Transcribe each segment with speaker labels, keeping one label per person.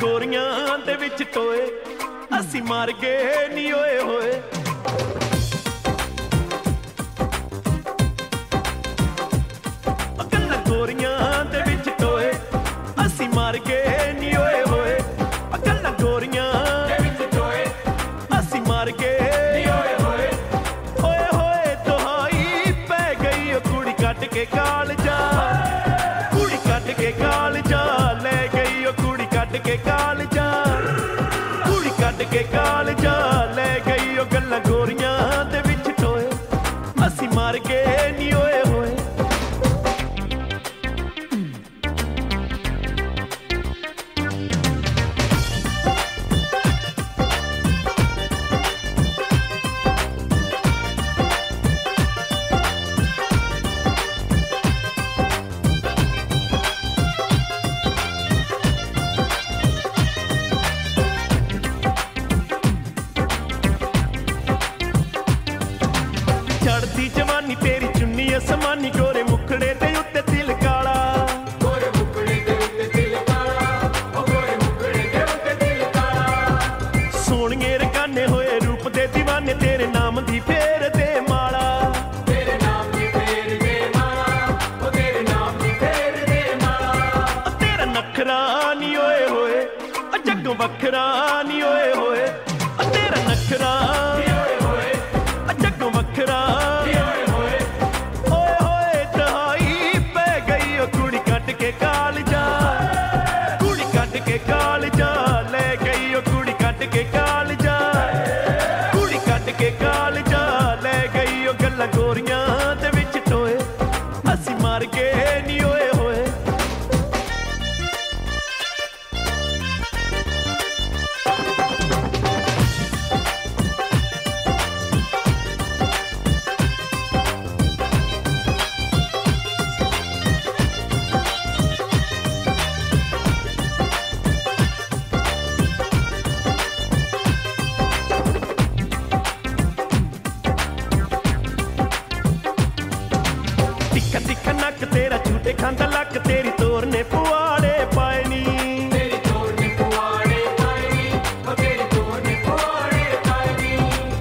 Speaker 1: ਗੋਰੀਆਂ ਦੇ ਵਿੱਚ ਟੋਏ। ਅਸੀਂ ਮਰ ਗਏ ਨੀ ਓਏ ਹੋਏ। ਅਕਲ ਗੋਰੀਆਂ ਦੇ ਵਿੱਚ ਟੋਏ। ਅਸੀਂ ਮਰ ਗਏ ਨੀ ਓਏ ਹੋਏ। ਅਕਲ ਗੋਰੀਆਂ ਦੇ ਵਿੱਚ ਟੋਏ। ਅਸੀਂ ਮਰ ਗਏ ਨੀ ਓਏ ਹੋਏ। ਓਏ ਹੋਏ, ਦੁਹਾਈ ਪੈ ਗਈ ਉਹ ਕੁੜੀ ਕੱਟ ਕੇ ਕਾਲ ਕੇ ਕਾਲ ਲੈ ਗਈ ਉਹ ਗੱਲਾਂ ਗੋਰੀਆਂ ਦੇ ਵਿੱਚ ਟੋਏ। ਅਸੀਂ ਮਰ ਕੇ ਨੀ ਓਏ। ਜਵਾਨੀ ਤੇਰੀ ਚੁੰਨੀ ਅਸਮਾਨੀ ਗੋਰੇ ਮੁਖੜੇ ਤੇ ਉੱਤੇ ਦਿਲ ਕਾਲਾ।
Speaker 2: ਗੋਰੇ ਮੁਕੜੇ ਦੇ ਉੱਤੇ ਦਿਲ ਕਾਲਾ ਉਹ ਗੋਰੇ ਮੁਕੜੇ ਦੇ ਉੱਤੇ ਦਿਲ ਕਾਲਾ।
Speaker 1: ਸੋਹਣੀਏ ਰਕਾਨੇ ਹੋਏ ਰੂਪ ਦੇ دیਵਾਨੇ ਤੇਰੇ ਨਾਮ ਦੀ ਫੇਰ ਦੇ ਮਾਲਾ।
Speaker 2: ਤੇਰੇ ਨਾਮ ਦੀ ਫੇਰ ਦੇ ਮਾਲਾ ਉਹ ਤੇਰੇ ਨਾਮ ਦੀ ਫੇਰ ਦੇ ਮਾਲਾ।
Speaker 1: ਉਹ ਤੇਰਾ ਨਖਰਾ ਨੀ ਓਏ ਹੋਏ ਜੱਗੋਂ ਵੱਖਰਾ ਨੀ ਓਏ ਹੋਏ। ਤੇਰਾ ਨਖਰਾ ਓਏ ਹੋਏ ਉਹ ਜੱਗੋਂ ਵੱਖਰਾ ਕੇ ਕਾਲ ਜਾ, ਲੈ ਗਈ ਉਹ ਕੁੜੀ ਕੱਟ ਕੇ ਕਾਲ ਜਾ। ਕੁੜੀ ਕੱਟ ਕੇ ਕਾਲਜਾ ਲੈ ਗਈ ਉਹ ਗੱਲਾਂ ਗੋਰੀਆਂ ਦੇ ਵਿੱਚ ਟੋਏ। ਅਸੀਂ ਮਰ ਗਏ ਨੀ ਟਿੱਕਾ ਨੱਕ ਤੇਰਾ ਝੂਟੇ ਖਾਂਦਾ ਲੱਕ ਤੇਰੀ ਤੋਰ ਨੇ ਪੁਆੜੇ ਪਾਏ ਨੀ।
Speaker 2: ਤੇਰੀ ਤੋੜ ਨੇ ਪੁਆੜੇ ਪਾਏ ਨੀ ਉਹ ਤੇਰੀ ਤੋੜ ਨੇ ਪੁਆੜੇ ਪਾਏ ਨੀ।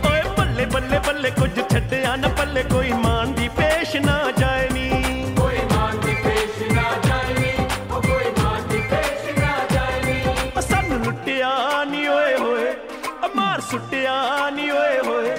Speaker 1: ਓਏ ਬੱਲੇ ਬੱਲੇ ਬੱਲੇ ਕੁਝ ਛੱਡਿਆ ਨਾ ਪੱਲੇ ਕੋਈ ਮਾਨ ਦੀ ਪੇਸ਼ ਨਾ ਜਾਏ ਨੀ।
Speaker 2: ਕੋਈ ਮਾਨ ਦੀ ਪੇਸ਼ ਨਾ ਜਾਏ ਨੀ ਉਹ ਕੋਈ ਮਾਨ ਦੀ ਪੇਸ਼ ਨਾ ਜਾਏ ਨੀ।
Speaker 1: ਓ ਸਾਨੂੰ ਲੁੱਟਿਆ ਨੀ ਓਏ ਹੋਏ ਓ ਮਾਰ ਸੁੱਟਿਆ ਨੀ ਓਏ ਹੋਏ।